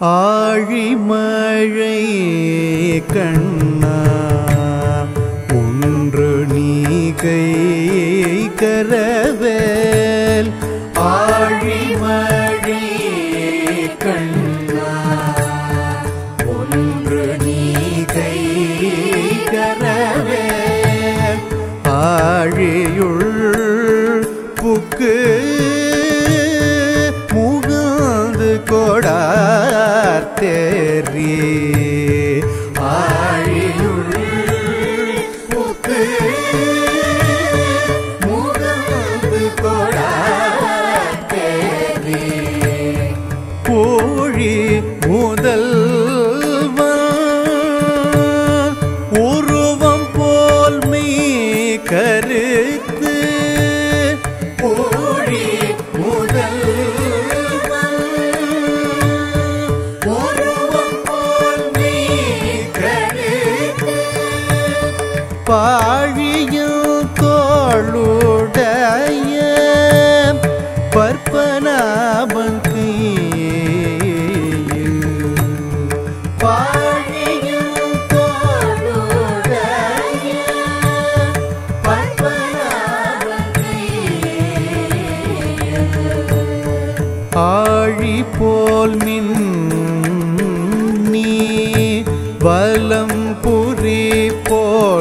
آڑ مر کن کرنا ان کے پوری مدل پور میں کر پنا بن پاڑی آڑی پو بل ری پواد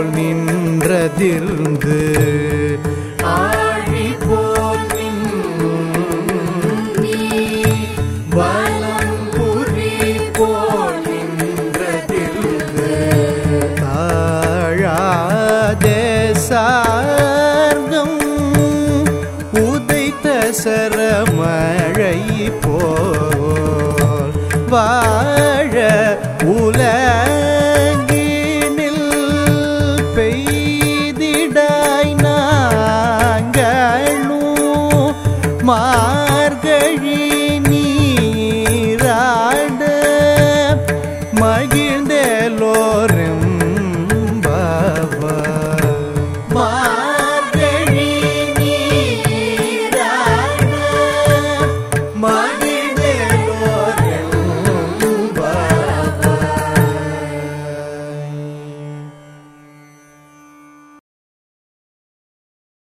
ادر مر و